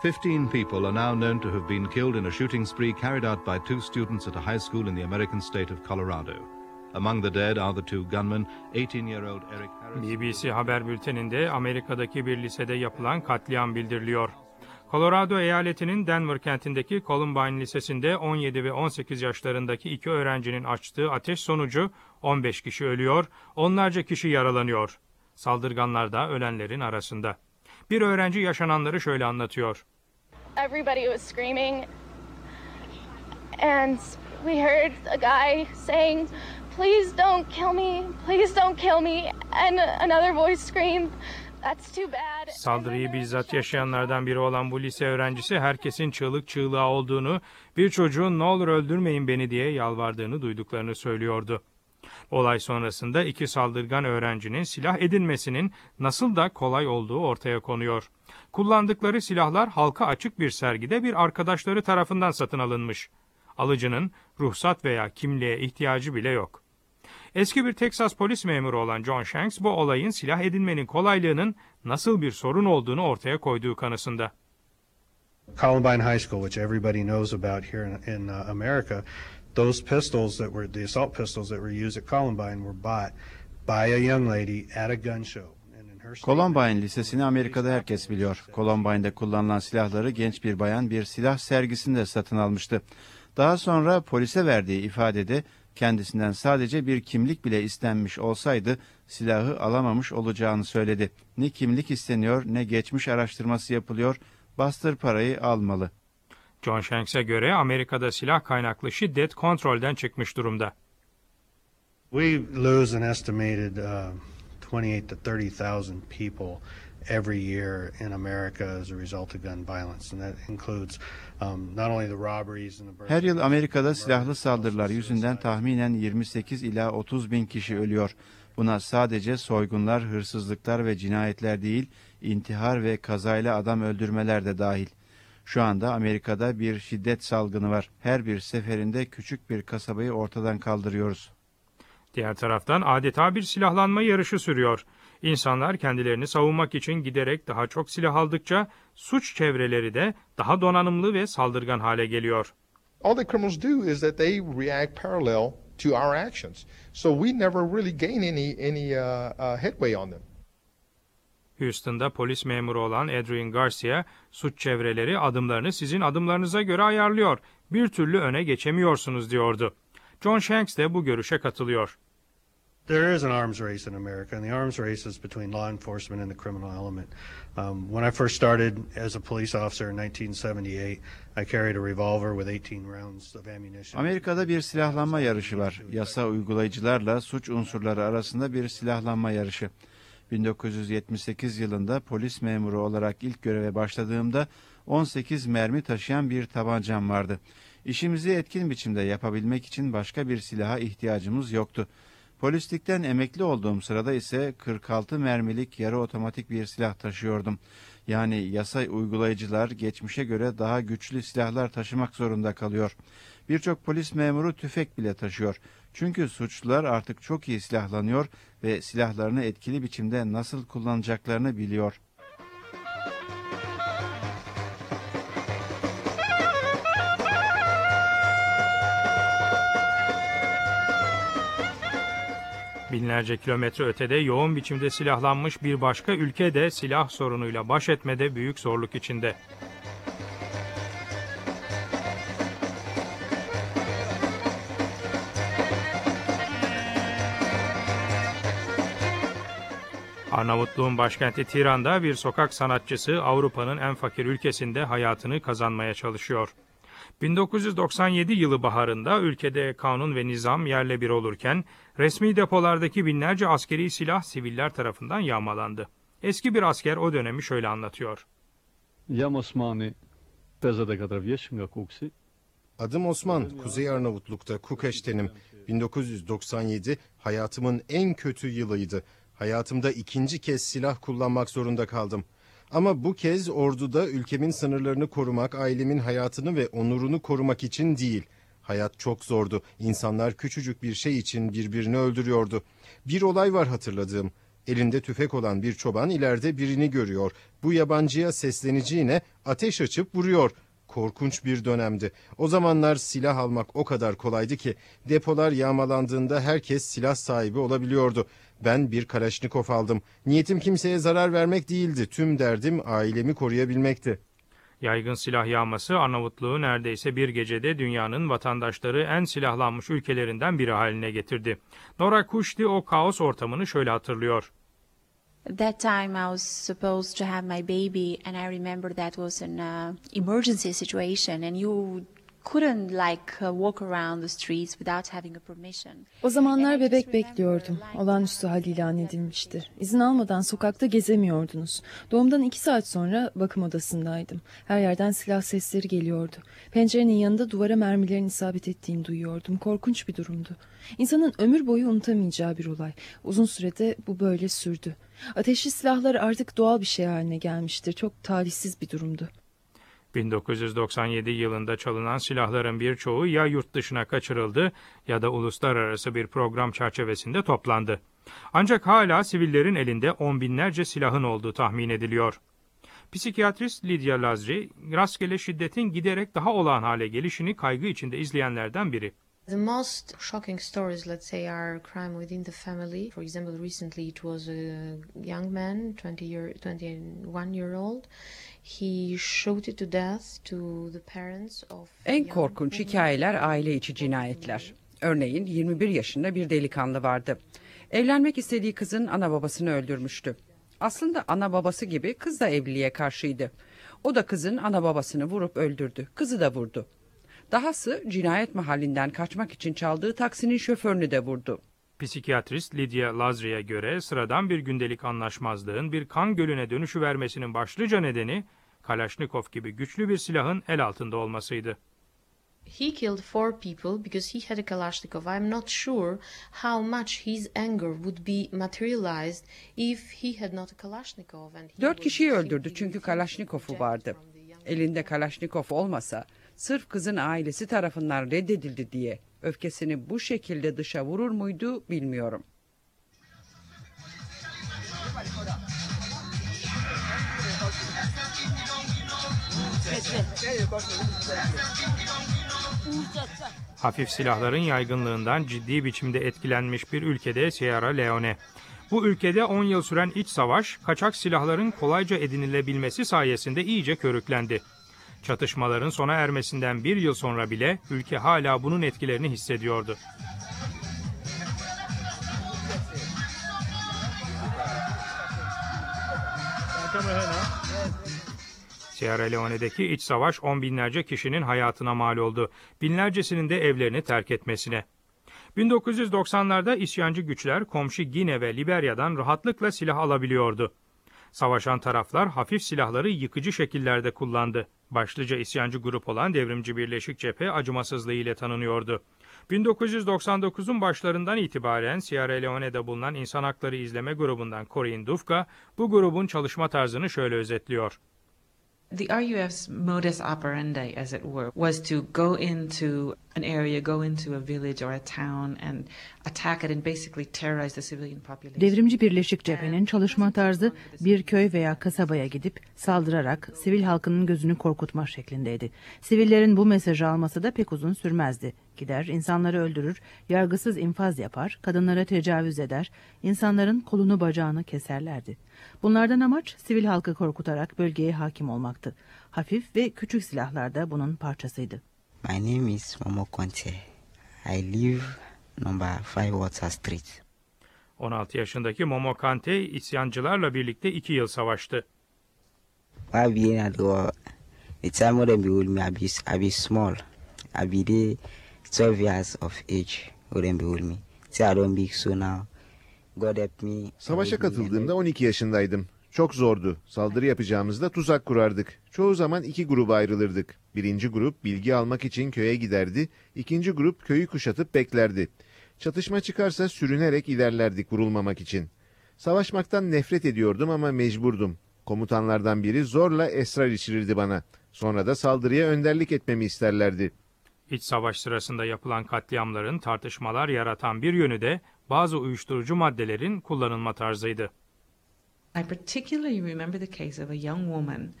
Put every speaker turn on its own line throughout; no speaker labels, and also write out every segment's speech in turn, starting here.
15 people are now known to have been killed in a shooting spree carried out by two students at a high school in the American state of Colorado. Among the dead are the two gunmen, 18-year-old Eric Harris.
BBC haber bülteninde Amerika'daki bir lisede yapılan katliam bildiriliyor. Colorado eyaletinin Denver kentindeki Columbine Lisesi'nde 17 ve 18 yaşlarındaki iki öğrencinin açtığı ateş sonucu 15 kişi ölüyor, onlarca kişi yaralanıyor. Saldırganlar da ölenlerin arasında. Bir öğrenci yaşananları şöyle anlatıyor.
Everybody was screaming and we heard a guy saying please don't kill me please don't kill me and another voice screamed that's too bad
Saldırıyı bizzat yaşayanlardan biri olan bu lise öğrencisi herkesin çığlık çığlığa olduğunu, bir çocuğun ne olur öldürmeyin beni diye yalvardığını duyduklarını söylüyordu. Olay sonrasında iki saldırgan öğrencinin silah edinmesinin nasıl da kolay olduğu ortaya konuyor. Kullandıkları silahlar halka açık bir sergide bir arkadaşları tarafından satın alınmış. Alıcının ruhsat veya kimliğe ihtiyacı bile yok. Eski bir Texas polis memuru olan John Shanks bu olayın silah edinmenin kolaylığının nasıl bir sorun olduğunu ortaya koyduğu kanısında.
Columbine High School, which everybody knows about here in, in uh, America, those pistols that were the assault pistols that were used at Columbine were bought by a young lady at a gun show.
Columbine Lisesi'ni Amerika'da herkes biliyor. Columbine'de kullanılan silahları genç bir bayan bir silah sergisinde satın almıştı. Daha sonra polise verdiği ifadede kendisinden sadece bir kimlik bile istenmiş olsaydı silahı alamamış olacağını söyledi. Ne kimlik isteniyor ne geçmiş araştırması yapılıyor. Bastır parayı almalı.
John Shanks'e göre Amerika'da silah kaynaklı şiddet kontrolden çıkmış durumda.
We lose an estimated uh, 28 to 30,000 people every year in America as a result of gun violence, and that includes um, not only the robberies and the
Her yıl Amerika'da silahlı saldırılar yüzünden tahminen 28 ila 30 bin kişi ölüyor. Buna sadece soygunlar, hırsızlıklar ve cinayetler değil, intihar ve kazayla adam öldürmeler de dahil. Şu anda Amerika'da bir şiddet salgını var. Her bir seferinde küçük bir kasabayı ortadan kaldırıyoruz.
Diğer taraftan adeta bir silahlanma yarışı sürüyor. İnsanlar kendilerini savunmak için giderek daha çok silah aldıkça suç çevreleri de daha donanımlı ve saldırgan hale geliyor.
all the criminals do is that they react parallel to our actions. So we never really gain any any uh, uh, headway on them.
Houston'da polis memuru olan Adrian Garcia, suç çevreleri adımlarını sizin adımlarınıza göre ayarlıyor. Bir türlü öne geçemiyorsunuz diyordu. John Shanks de bu görüşe katılıyor.
There is an arms race in America, and the arms race is between law enforcement and the criminal element. Um, when I first started as a police officer in 1978, I carried a revolver with 18 rounds of ammunition.
Amerika'da bir silahlanma yarışı var. Yasa uygulayıcılarla suç unsurları arasında bir silahlanma yarışı. 1978 yılında polis memuru olarak ilk göreve başladığımda 18 mermi taşıyan bir tabancam vardı. İşimizi etkin biçimde yapabilmek için başka bir silaha ihtiyacımız yoktu. Polislikten emekli olduğum sırada ise 46 mermilik yarı otomatik bir silah taşıyordum. Yani yasa uygulayıcılar geçmişe göre daha güçlü silahlar taşımak zorunda kalıyor. Birçok polis memuru tüfek bile taşıyor. Çünkü suçlular artık çok iyi silahlanıyor ve silahlarını etkili biçimde nasıl kullanacaklarını biliyor.
Binlerce kilometre ötede yoğun biçimde silahlanmış bir başka ülke de silah sorunuyla baş etmede büyük zorluk içinde. Arnavutluğun başkenti Tiran'da bir sokak sanatçısı Avrupa'nın en fakir ülkesinde hayatını kazanmaya çalışıyor. 1997 yılı baharında ülkede kanun ve nizam yerle bir olurken resmi depolardaki binlerce askeri silah siviller tarafından yağmalandı. Eski bir asker o dönemi şöyle anlatıyor.
Jam Osmani 50 kadar vješćem ga kuksi.
Adım Osman, Kuzey Arnavutluk'ta Kukeş'tenim. 1997 hayatımın en kötü yılıydı. Hayatımda ikinci kez silah kullanmak zorunda kaldım. Ama bu kez orduda ülkemin sınırlarını korumak, ailemin hayatını ve onurunu korumak için değil. Hayat çok zordu. İnsanlar küçücük bir şey için birbirini öldürüyordu. Bir olay var hatırladığım. Elinde tüfek olan bir çoban ileride birini görüyor. Bu yabancıya sesleneceğine ateş açıp vuruyor. Korkunç bir dönemdi. O zamanlar silah almak o kadar kolaydı ki depolar yağmalandığında herkes silah sahibi olabiliyordu. Ben bir Kalaşnikov aldım. Niyetim kimseye zarar vermek değildi. Tüm derdim ailemi koruyabilmekti.
Yaygın silah yağması Arnavutluğu neredeyse bir gecede dünyanın vatandaşları en silahlanmış ülkelerinden biri haline getirdi. Nora Kuşti o kaos ortamını şöyle hatırlıyor.
At that time, I was supposed to have my baby, and I remember that was an uh, emergency situation, and you couldn't like uh, walk around the streets without having a permission.
O zamanlar bebek bekliyordum. Olağanüstü hal ilan edilmişti. İzin almadan sokakta gezemiyordunuz. Doğumdan iki saat sonra bakım odasındaydım. Her yerden silah sesleri geliyordu. Pencerenin yanında duvara mermilerin isabet ettiğini duyuyordum. Korkunç bir durumdu. İnsanın ömür boyu unutamayacağı bir olay. Uzun sürede bu böyle sürdü. Ateşli silahlar artık doğal bir şey haline gelmiştir. Çok talihsiz bir durumdu.
1997 yılında çalınan silahların birçoğu ya yurt dışına kaçırıldı ya da uluslararası bir program çerçevesinde toplandı. Ancak hala sivillerin elinde on binlerce silahın olduğu tahmin ediliyor. Psikiyatrist Lydia Lazri, rastgele şiddetin giderek daha olağan hale gelişini kaygı içinde izleyenlerden biri.
The most shocking stories, let's say, are crime within the family. For example, recently it was a young man, 20 year, 21 year old. He shot it to death to the parents of
En korkunç hikayeler aile içi cinayetler. Örneğin 21 yaşında bir delikanlı vardı. Evlenmek istediği kızın ana babasını öldürmüştü. Aslında ana babası gibi kız da evliliğe karşıydı. O da kızın ana babasını vurup öldürdü. Kızı da vurdu. Dahası cinayet mahallinden kaçmak için çaldığı taksinin şoförünü de vurdu.
Psikiyatrist Lydia Lazri'ye göre sıradan bir gündelik anlaşmazlığın bir kan gölüne dönüşü vermesinin başlıca nedeni Kalashnikov gibi güçlü bir silahın el altında olmasıydı.
He killed four people because he had a Kalashnikov. I'm not sure how much his anger would be materialized if he had not a Kalashnikov. And he
Dört kişiyi öldürdü çünkü Kalaşnikov'u vardı. Elinde Kalaşnikov olmasa sırf kızın ailesi tarafından reddedildi diye öfkesini bu şekilde dışa vurur muydu bilmiyorum.
Hafif silahların yaygınlığından ciddi biçimde etkilenmiş bir ülkede Sierra Leone. Bu ülkede 10 yıl süren iç savaş, kaçak silahların kolayca edinilebilmesi sayesinde iyice körüklendi. Çatışmaların sona ermesinden bir yıl sonra bile ülke hala bunun etkilerini hissediyordu. Sierra Leone'deki iç savaş on binlerce kişinin hayatına mal oldu. Binlercesinin de evlerini terk etmesine. 1990'larda isyancı güçler komşu Gine ve Liberya'dan rahatlıkla silah alabiliyordu. Savaşan taraflar hafif silahları yıkıcı şekillerde kullandı. Başlıca isyancı grup olan Devrimci Birleşik Cephe acımasızlığı ile tanınıyordu. 1999'un başlarından itibaren Sierra Leone'de bulunan İnsan Hakları İzleme Grubu'ndan Corinne Dufka bu grubun çalışma tarzını şöyle özetliyor.
The RUF's modus operandi, as it were, was to go into an area, go into a village or a town and attack it and basically terrorize the civilian population.
Devrimci Birleşik Cephe'nin çalışma tarzı bir köy veya kasabaya gidip saldırarak sivil halkının gözünü korkutma şeklindeydi. Sivillerin bu mesajı alması da pek uzun sürmezdi. Gider, insanları öldürür, yargısız infaz yapar, kadınlara tecavüz eder, insanların kolunu bacağını keserlerdi. Bunlardan amaç sivil halkı korkutarak bölgeye hakim olmaktı. Hafif ve küçük silahlar da bunun parçasıydı.
My name is Momo Conte. I live number 5 Water Street.
16 yaşındaki Momo Kante isyancılarla birlikte iki yıl savaştı.
While being at the war, the time when they hold me, I be, I be small. I be there 12 years of age when they hold me. Till I don't big so now. God help me.
Savaşa katıldığımda 12 yaşındaydım. Çok zordu. Saldırı yapacağımızda tuzak kurardık. Çoğu zaman iki gruba ayrılırdık. Birinci grup bilgi almak için köye giderdi. İkinci grup köyü kuşatıp beklerdi. Çatışma çıkarsa sürünerek ilerlerdik vurulmamak için. Savaşmaktan nefret ediyordum ama mecburdum. Komutanlardan biri zorla esrar içirirdi bana. Sonra da saldırıya önderlik etmemi isterlerdi.
İç savaş sırasında yapılan katliamların tartışmalar yaratan bir yönü de bazı uyuşturucu maddelerin kullanılma tarzıydı.
I particularly remember the case of a young woman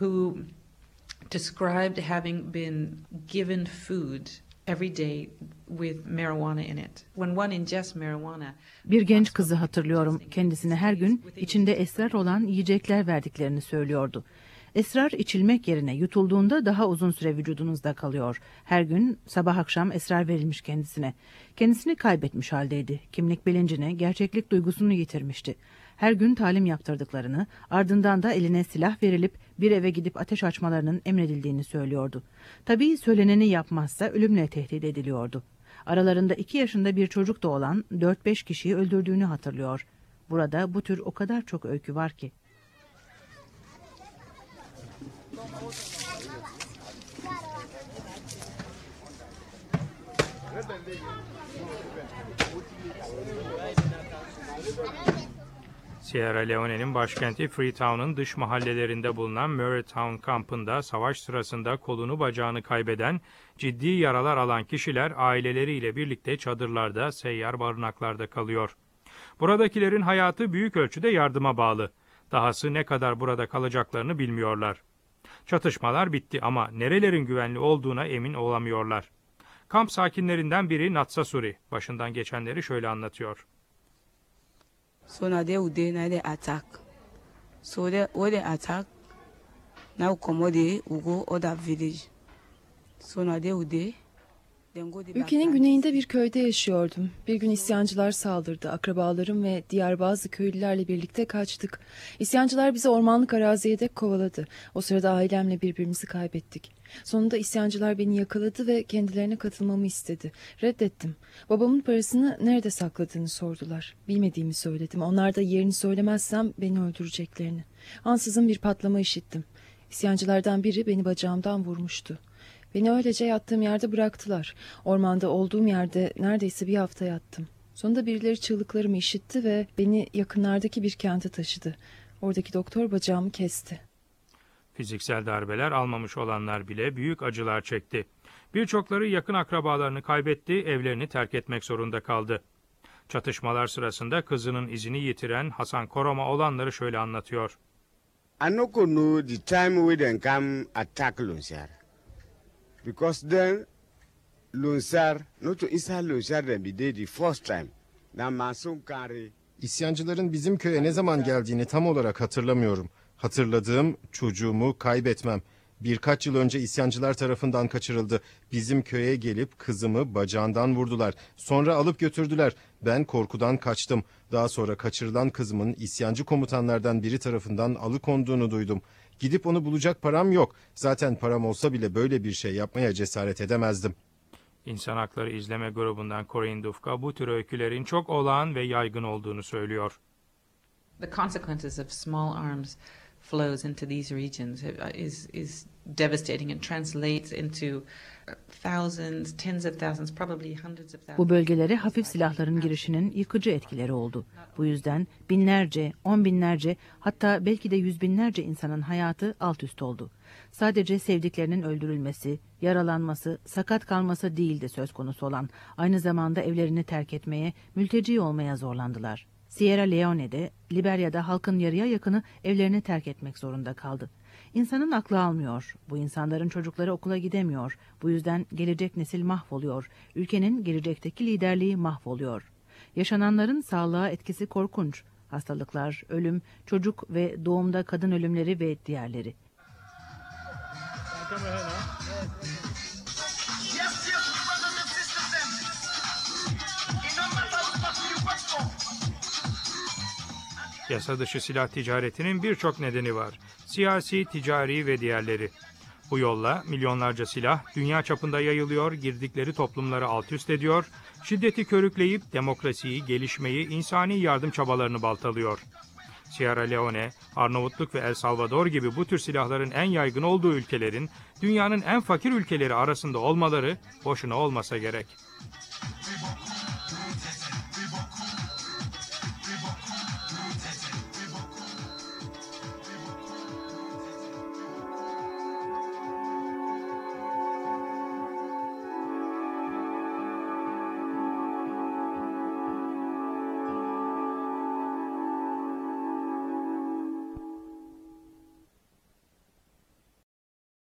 who described having been given food every day with marijuana in it. When one ingests marijuana,
Bir genç kızı hatırlıyorum. Kendisine her gün içinde esrar olan yiyecekler verdiklerini söylüyordu. Esrar içilmek yerine yutulduğunda daha uzun süre vücudunuzda kalıyor. Her gün sabah akşam esrar verilmiş kendisine. Kendisini kaybetmiş haldeydi. Kimlik bilincini, gerçeklik duygusunu yitirmişti. Her gün talim yaptırdıklarını, ardından da eline silah verilip bir eve gidip ateş açmalarının emredildiğini söylüyordu. Tabii söyleneni yapmazsa ölümle tehdit ediliyordu. Aralarında iki yaşında bir çocuk da olan 4-5 kişiyi öldürdüğünü hatırlıyor. Burada bu tür o kadar çok öykü var ki.
Sierra Leone'nin başkenti Freetown'un dış mahallelerinde bulunan Murraytown kampında savaş sırasında kolunu bacağını kaybeden, ciddi yaralar alan kişiler aileleriyle birlikte çadırlarda, seyyar barınaklarda kalıyor. Buradakilerin hayatı büyük ölçüde yardıma bağlı. Dahası ne kadar burada kalacaklarını bilmiyorlar. Çatışmalar bitti ama nerelerin güvenli olduğuna emin olamıyorlar. Kamp sakinlerinden biri Natsasuri, başından geçenleri şöyle anlatıyor.
So now they would now they attack. So they when they attack, now they we go other village. So now they would then go the
Ülkenin güneyinde bir köyde yaşıyordum. Bir gün isyancılar saldırdı. Akrabalarım ve diğer bazı köylülerle birlikte kaçtık. İsyancılar bizi ormanlık araziye dek kovaladı. O sırada ailemle birbirimizi kaybettik. Sonunda isyancılar beni yakaladı ve kendilerine katılmamı istedi. Reddettim. Babamın parasını nerede sakladığını sordular. Bilmediğimi söyledim. Onlar da yerini söylemezsem beni öldüreceklerini. Ansızın bir patlama işittim. İsyancılardan biri beni bacağımdan vurmuştu. Beni öylece yattığım yerde bıraktılar. Ormanda olduğum yerde neredeyse bir hafta yattım. Sonunda birileri çığlıklarımı işitti ve beni yakınlardaki bir kente taşıdı. Oradaki doktor bacağımı kesti.
Fiziksel darbeler almamış olanlar bile büyük acılar çekti. Birçokları yakın akrabalarını kaybetti, evlerini terk etmek zorunda kaldı. Çatışmalar sırasında kızının izini yitiren Hasan Koroma olanları şöyle anlatıyor.
I no know the time we then come attack Lunsar. Because then Lunsar, not to inside Lunsar then be there the first time. Now Masun carry
İsyancıların bizim köye ne zaman geldiğini tam olarak hatırlamıyorum. Hatırladığım çocuğumu kaybetmem. Birkaç yıl önce isyancılar tarafından kaçırıldı. Bizim köye gelip kızımı bacağından vurdular. Sonra alıp götürdüler. Ben korkudan kaçtım. Daha sonra kaçırılan kızımın isyancı komutanlardan biri tarafından alıkonduğunu duydum. Gidip onu bulacak param yok. Zaten param olsa bile böyle bir şey yapmaya cesaret edemezdim.
İnsan Hakları İzleme Grubu'ndan Corinne Dufka bu tür öykülerin çok olağan ve yaygın olduğunu söylüyor.
The consequences of small arms flows into these regions is is devastating and translates into thousands, tens of thousands, probably hundreds of thousands.
Bu bölgelere hafif silahların girişinin yıkıcı etkileri oldu. Bu yüzden binlerce, on binlerce hatta belki de yüz binlerce insanın hayatı alt üst oldu. Sadece sevdiklerinin öldürülmesi, yaralanması, sakat kalması değildi söz konusu olan. Aynı zamanda evlerini terk etmeye, mülteci olmaya zorlandılar. Sierra Leone'de, Liberya'da halkın yarıya yakını evlerini terk etmek zorunda kaldı. İnsanın aklı almıyor. Bu insanların çocukları okula gidemiyor. Bu yüzden gelecek nesil mahvoluyor. Ülkenin gelecekteki liderliği mahvoluyor. Yaşananların sağlığa etkisi korkunç. Hastalıklar, ölüm, çocuk ve doğumda kadın ölümleri ve diğerleri.
Yasa dışı silah ticaretinin birçok nedeni var. Siyasi, ticari ve diğerleri. Bu yolla milyonlarca silah dünya çapında yayılıyor, girdikleri toplumları alt üst ediyor, şiddeti körükleyip demokrasiyi, gelişmeyi, insani yardım çabalarını baltalıyor. Sierra Leone, Arnavutluk ve El Salvador gibi bu tür silahların en yaygın olduğu ülkelerin dünyanın en fakir ülkeleri arasında olmaları boşuna olmasa gerek.